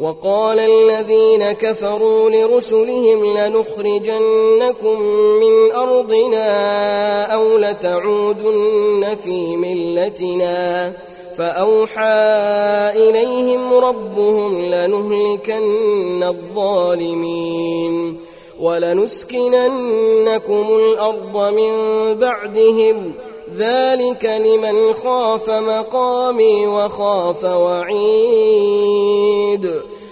وقال الذين كفروا لرسلهم لنخرجنكم من أرضنا أو لتعودن في ملتنا. فأوحى إليهم ربهم لنهلكن الظالمين ولنسكننكم الأرض من بعدهم. ذلك لمن خاف مقامي وخاف وعيد.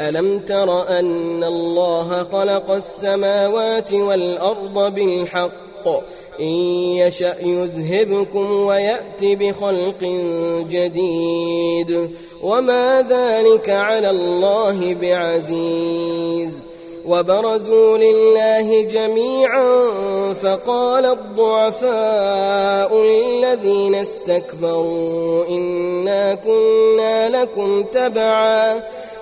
ألم تر أن الله خلق السماوات والأرض بالحق؟ إن يشأ يذهبكم ويأت بخلق جديد. وما ذلك على الله بعزيز. وبرزوا لله جميعا فقال الضعفاء للذين استكبروا إنا كنا لكم تبعا.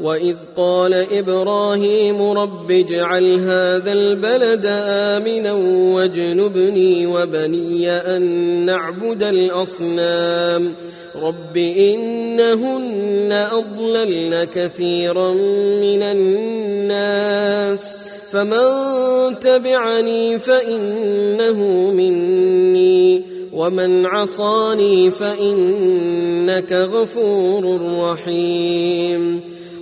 واذ قال إبراهيم رب اجعل هذا البلد امنا واجنبني وبني ان نعبد الاصنام رب انهن اضللن كثيرا من الناس فمن تبعني فانه مني ومن عصاني فانك غفور رحيم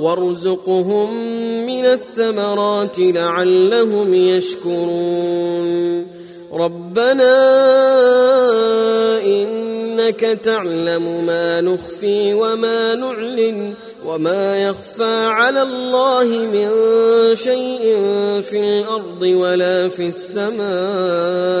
وارزقهم من الثمرات لعلهم يشكرون ربنا انك تعلم ما نخفي وما نعلن وما يخفى على الله من شيء في الأرض ولا في السماء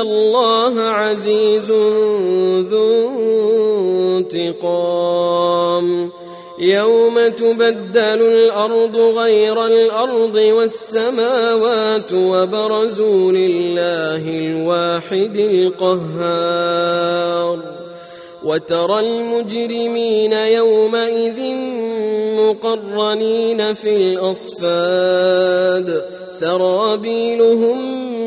الله عزيز ذو انتقام. يوم تبدل الأرض غير الأرض والسماوات وبرزوا لله الواحد القهار. وترى المجرمين يومئذ مقرنين في الأصفاد. سرابيلهم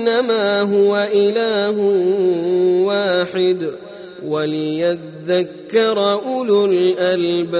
إنما هو إله واحد وليذكر أولو الألباب.